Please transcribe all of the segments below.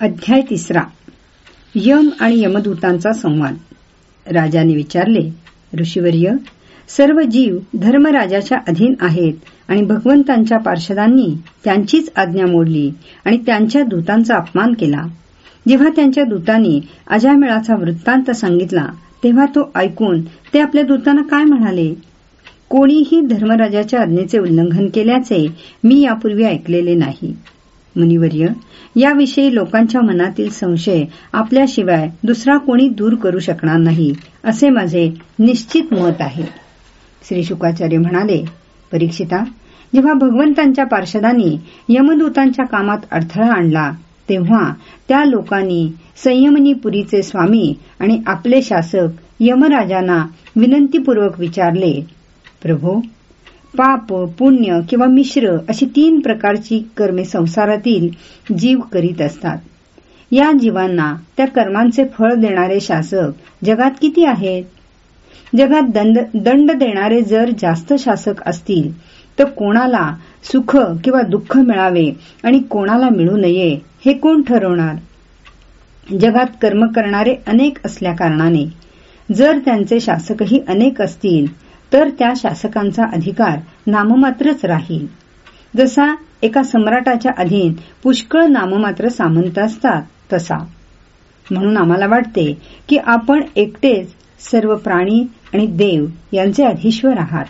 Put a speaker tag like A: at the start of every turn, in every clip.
A: अध्याय तिसरा. यम आणि यमदूतांचा संवाद. राजाने विचारले ऋषीवर्य सर्व जीव धर्मराजाच्या अधीन आहेत आणि भगवंतांच्या पार्षदांनी त्यांचीच आज्ञा मोडली आणि त्यांच्या दूतांचा अपमान केला. जेव्हा त्यांच्या दूतांनी अजामेळाचा वृत्तांत सांगितला तेव्हा तो ऐकून ते आपल्या दूतांना काय म्हणाले? कोणीही धर्मराजाच्या आज्ञेचे उल्लंघन केल्याचे मी यापूर्वी ऐकलेले नाही. मुनिवर्य याविषयी लोकांच्या मनातील संशय आपल्याशिवाय दुसरा कोणी दूर करू शकणार नाही असे माझे निश्चित मत आहे. श्री शुकाचार्य म्हणाले परीक्षिता जेव्हा भगवंतांच्या पार्षदांनी यमदूतांच्या कामात अडथळा आणला तेव्हा त्या लोकांनी संयमनीपुरीचे स्वामी आणि आपले शासक यमराजांना विनंतीपूर्वक विचारले प्रभू पाप पुण्य किंवा मिश्र अशी तीन प्रकारची कर्मे संसारातील जीव करीत असतात. या जीवांना त्या कर्मांचे फळ देणारे शासक जगात किती आहेत? जगात दंड, दंड देणारे जर जास्त शासक असतील तर कोणाला सुख किंवा दुःख मिळावे आणि कोणाला मिळू नये हे कोण ठरवणार? जगात कर्म करणारे अनेक असल्याकारणाने जर त्यांचे शासकही अनेक असतील तर त्या शासकांचा अधिकार नाममात्रच राहील. जसा एका सम्राटाच्या अधीन पुष्कळ नाममात्र सामंत असतात तसा. म्हणून आम्हाला वाटते की आपण एकटेच सर्व प्राणी आणि देव यांचे अधीश्वर आहात.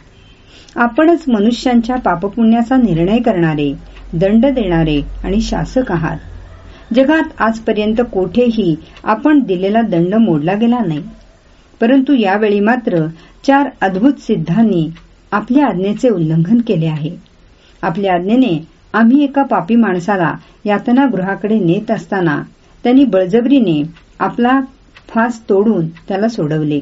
A: आपणच मनुष्यांच्या पापपुण्याचा निर्णय करणारे दंड देणारे आणि शासक आहात. जगात आजपर्यंत कोठेही आपण दिलेला दंड मोडला गेला नाही. परंतु यावेळी मात्र चार अद्भुत सिद्धांनी आपल्या आज्ञेचे उल्लंघन केले आहे. आपल्या आज्ञेने आम्ही एका पापी माणसाला यातनागृहाकडे नेत असताना त्यांनी बळजबरीने आपला फास तोडून त्याला सोडवले.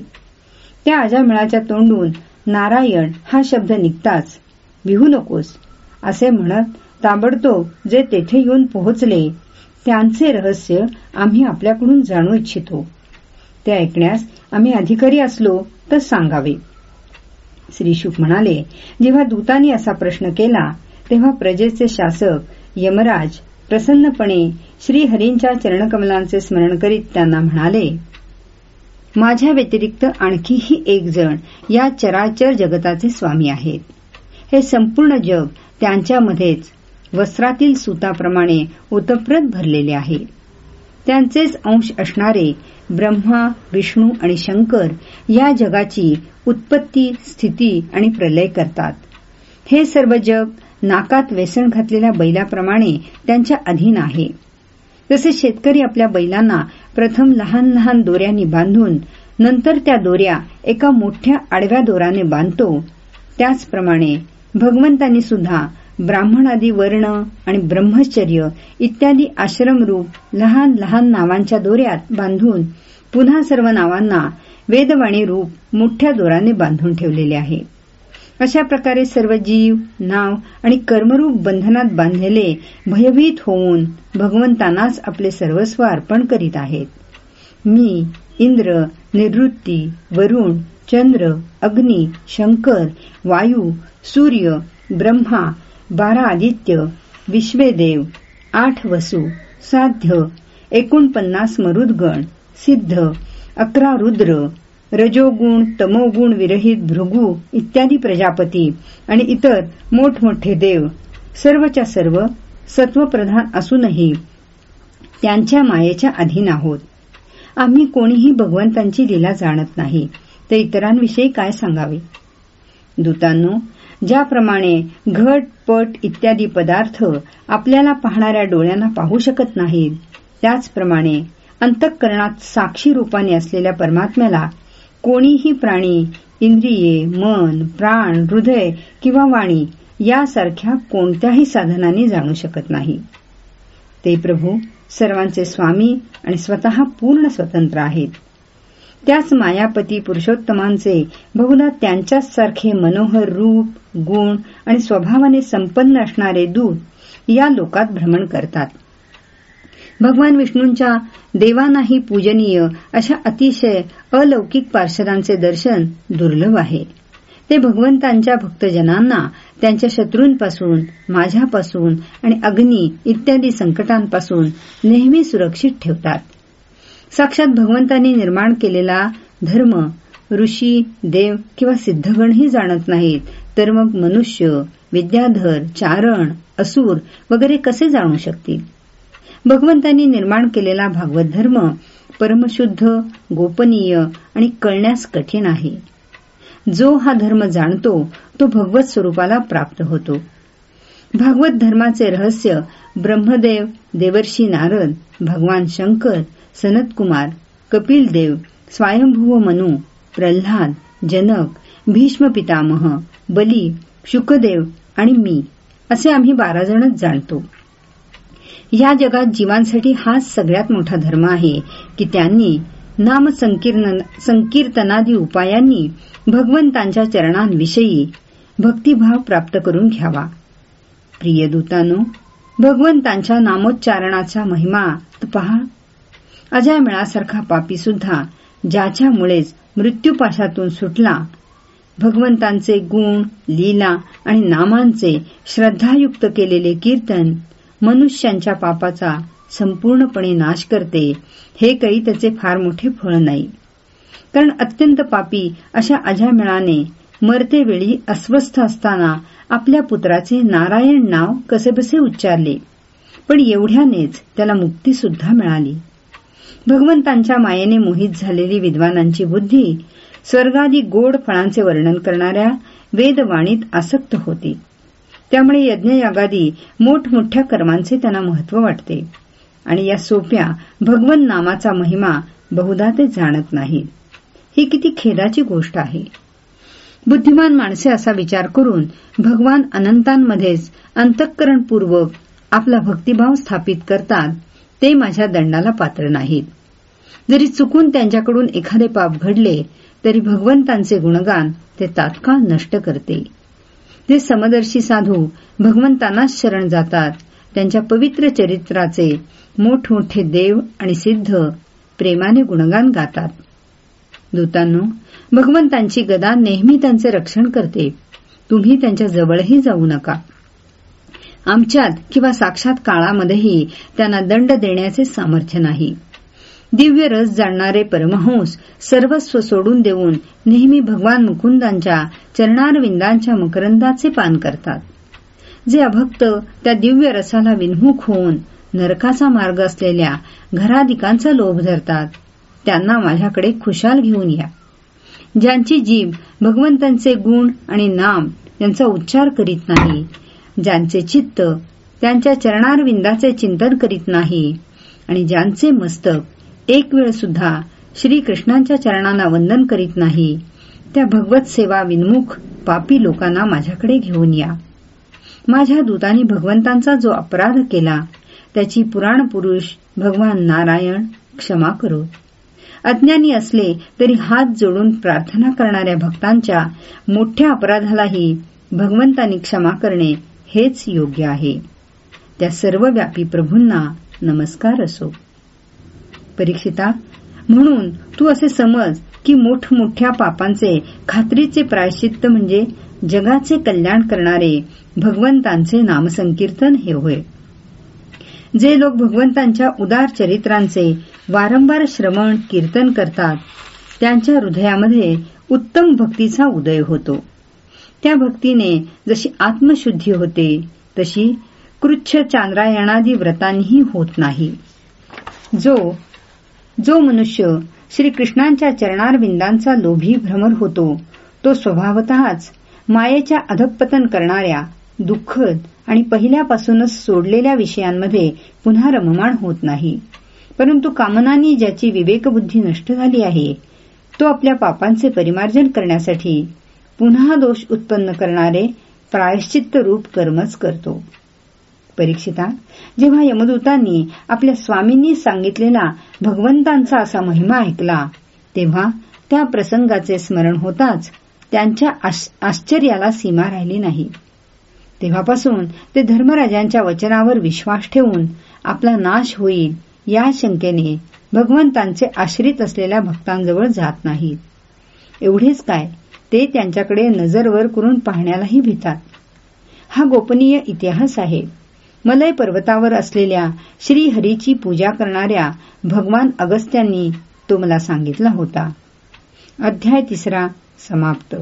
A: त्या आजामिळाच्या तोंडून नारायण हा शब्द निघताच विहू नकोस असे म्हणत ताबडतोब जे तेथे येऊन पोहोचले त्यांचे रहस्य आम्ही आपल्याकडून जाणू इच्छितो. ते ऐकण्यास आम्ही अधिकारी असलो तर सांगावे. श्री शुक म्हणाले जेव्हा दूतांनी असा प्रश्न केला तेव्हा प्रजेचे शासक यमराज प्रसन्नपणे श्रीहरींच्या चरणकमलांचे स्मरण करीत त्यांना म्हणाले माझ्या व्यतिरिक्त आणखीही एक जण या चराचर जगताचे स्वामी आहेत. हे संपूर्ण जग त्यांच्यामध्येच वस्त्रातील सुताप्रमाणे ओतप्रत भरलेले आहे. त्यांचेच अंश असणारे ब्रह्मा विष्णू आणि शंकर या जगाची उत्पत्ती स्थिती आणि प्रलय करतात. हे सर्व जग नाकात व्यसन घातलेल्या बैलाप्रमाणे त्यांच्या अधीन आहे. जसे शेतकरी आपल्या बैलांना प्रथम लहान लहान दोऱ्यांनी बांधून नंतर त्या दोऱ्या एका मोठ्या आडव्या दोराने बांधतो त्याचप्रमाणे भगवंतांनी सुद्धा ब्राह्मणादी वर्ण आणि ब्रह्मचर्य इत्यादी आश्रमरूप लहान लहान नावांच्या दोऱ्यात बांधून पुन्हा सर्व नावांना वेदवाणी रूप मोठ्या दोराने बांधून ठेवलेले आहे. अशा प्रकारे सर्व जीव नाव आणि कर्मरूप बंधनात बांधलेले भयभीत होऊन भगवंतांनाच आपले सर्वस्व अर्पण करीत आहेत. मी इंद्र निवृत्ती वरुण चंद्र अग्नी शंकर वायू सूर्य ब्रह्मा बारा आदित्य विश्वेदेव आठ वसु साध्य एकोणपन्नास मरुदगण सिद्ध अकरा रुद्र रजोगुण तमोगुण विरहित भृगू इत्यादी प्रजापती आणि इतर मोठमोठे देव. सर्वच्या सर्व सत्वप्रधान असूनही त्यांच्या मायेच्या अधीन आहोत. आम्ही कोणीही भगवंतांची लीला जाणत नाही. तर इतरांविषयी काय सांगावे? दूतांनो ज्याप्रमाणे घट पट इत्यादी पदार्थ आपल्याला पाहणाऱ्या डोळ्यांना पाहू शकत नाहीत. त्याचप्रमाणे अंतःकरणात साक्षी रूपाने असलेल्या परमात्म्याला कोणीही प्राणी इंद्रिये मन प्राण हृदय किंवा वाणी यासारख्या कोणत्याही साधनांनी जाणू शकत नाही. ते प्रभू सर्वांचे स्वामी आणि स्वतः पूर्ण स्वतंत्र आहेत. त्याच मायापती पुरुषोत्तमांचे बहुधा त्यांच्याच सारखे मनोहर रूप गुण आणि स्वभावाने संपन्न असणारे दूत या लोकात भ्रमण करतात. भगवान विष्णूंच्या देवांनाही पूजनीय अशा अतिशय अलौकिक पार्षदांचे दर्शन दुर्लभ आहे. ते भगवंतांच्या भक्तजनांना त्यांच्या शत्रूंपासून माझ्यापासून आणि अग्नी इत्यादी संकटांपासून नेहमी सुरक्षित ठेवतात. साक्षात भगवंतांनी निर्माण केलेला धर्म ऋषी देव किंवा सिद्धगणही जाणत नाहीत. तर मग मनुष्य विद्याधर चारण असुर वगैरे कसे जाणू शकतील? भगवंतांनी निर्माण केलेला भागवत धर्म परमशुद्ध गोपनीय आणि कळण्यास कठीण आहे. जो हा धर्म जाणतो तो भगवत स्वरूपाला प्राप्त होतो. भागवत धर्माचे रहस्य ब्रह्मदेव देवर्षी नारद भगवान शंकर सनतकुमार कपिल देव स्वयंभुव मनु प्रल्हाद जनक भीष्म पितामह बली शुकदेव आणि मी असे आम्ही बारा जणच जाणतो. या जगात जीवांसाठी हाच सगळ्यात मोठा धर्म आहे की त्यांनी नाम संकीर्तनादी उपायांनी भगवंतांच्या चरणांविषयी भक्तिभाव प्राप्त करून घ्यावा. प्रिय दूतानो भगवंतांच्या नामोच्चारणाचा महिमा पहा. अजय पापी सुद्धा ज्याच्यामुळेच मृत्यूपाशातून सुटला. भगवंतांचे गुण लीला आणि नामांचे श्रद्धायुक्त केलेले कीर्तन मनुष्यांच्या पापाचा संपूर्णपणे नाश करते हे काही त्याचे फार मोठे फळ नाही. कारण अत्यंत पापी अशा अजामिळाने मरतेवेळी अस्वस्थ असताना आपल्या पुत्राचे नारायण नाव कसेबसे उच्चारले. पण एवढ्यानेच त्याला मुक्ती सुद्धा मिळाली. भगवंतांच्या मायेने मोहित झालेली विद्वानांची बुद्धी स्वर्गादी गोड फळांचे वर्णन करणाऱ्या वेदवाणीत आसक्त होती. त्यामुळे यज्ञयागादी मोठमोठ्या कर्मांचे त्यांना महत्त्व वाटते. आणि या सोप्या भगवन नामाचा महिमा बहुधा ते जाणत नाहीत ही किती खेदाची गोष्ट आहे. बुद्धिमान माणसे असा विचार करून भगवान अनंतांमध्येच अंतःकरणपूर्वक आपला भक्तिभाव स्थापित करतात ते माझ्या दंडाला पात्र नाहीत. जरी चुकून त्यांच्याकडून एखादे पाप घडले तरी भगवंतांचे गुणगान ते तात्काळ नष्ट करते. जे समदर्शी साधू भगवंतांनाच शरण जातात त्यांच्या पवित्र चरित्राचे मोठमोठे देव आणि सिद्ध प्रेमाने गुणगान गातात. दूतांनो भगवंतांची गदा नेहमी त्यांचे रक्षण करते. तुम्ही त्यांच्या जवळही जाऊ नका. आमच्यात किंवा साक्षात काळामध्येही त्यांना दंड देण्याचे सामर्थ्य नाही. दिव्य रस जाणणारे परमहंस सर्वस्व सोडून देऊन नेहमी भगवान मुकुंदांच्या चरणारविंदांच्या मकरंदाचे पान करतात. जे अभक्त त्या दिव्य रसाला विन्मुख होऊन नरकाचा मार्ग असलेल्या घराधिकांचा लोभ धरतात त्यांना माझ्याकडे खुशाल घेऊन या. ज्यांची जीभ भगवंतांचे गुण आणि नाम यांचा उच्चार करीत नाही ज्यांचे चित्त त्यांच्या चरणारविंदाचे चिंतन करीत नाही आणि ज्यांचे मस्तक एक वेळ सुद्धा श्रीकृष्णांच्या चरणांना वंदन करीत नाही त्या भगवत सेवा विन्मुख पापी लोकांना माझ्याकडे घेऊन या. माझ्या दूतांनी भगवंतांचा जो अपराध केला त्याची पुराण पुरुष भगवान नारायण क्षमा करो. अज्ञानी असले तरी हात जोडून प्रार्थना करणाऱ्या भक्तांच्या मोठ्या अपराधालाही भगवंतांनी क्षमा करणे हेच योग्य आहे. त्या सर्व व्यापी प्रभूंना नमस्कार असो. परीक्षिता म्हणून तू असे समज की मोठमोठ्या पापांचे खात्रीचे प्रायश्चित्त म्हणजे जगाचे कल्याण करणारे भगवंतांचे नामसंकीर्तन हे होय. जे लोक भगवंतांच्या उदार चरित्रांचे वारंवार श्रवण कीर्तन करतात त्यांच्या हृदयामध्ये उत्तम भक्तीचा उदय होतो. त्या भक्तीने जशी आत्मशुद्धी होते तशी कृच्छ चांद्रायणादी व्रतांनीही होत नाही. जो जो मनुष्य श्रीकृष्णांच्या चरणारविंदांचा लोभी भ्रमर होतो तो स्वभावतःच मायेच्या अधपतन करणाऱ्या दुःखद आणि पहिल्यापासूनच सोडलेल्या विषयांमध्ये पुन्हा रममाण होत नाही. परंतु कामनानी ज्याची विवेकबुद्धी नष्ट झाली आहे तो आपल्या पापांचे परिमार्जन करण्यासाठी पुन्हा दोष उत्पन्न करणारे प्रायश्चित्त रूप कर्मच करतो. परीक्षिता जेव्हा यमदूतांनी आपल्या स्वामींनी सांगितलेला भगवंतांचा असा महिमा ऐकला तेव्हा त्या प्रसंगाचे स्मरण होताच त्यांच्या आश्चर्याला सीमा राहिली नाही. तेव्हापासून ते धर्मराजांच्या वचनावर विश्वास ठेवून आपला नाश होईल या शंकेने भगवंतांचे आश्रित असलेल्या भक्तांजवळ जात नाहीत. एवढेच काय ते त्यांच्याकडे नजरवर करून पाहण्यालाही भितात. हा गोपनीय इतिहास आहे. मलय पर्वतावर असलेल्या श्रीहरीची पूजा करणाऱ्या भगवान अगस्त्यांनी तो मला सांगितला होता. अध्याय तिसरा समाप्त.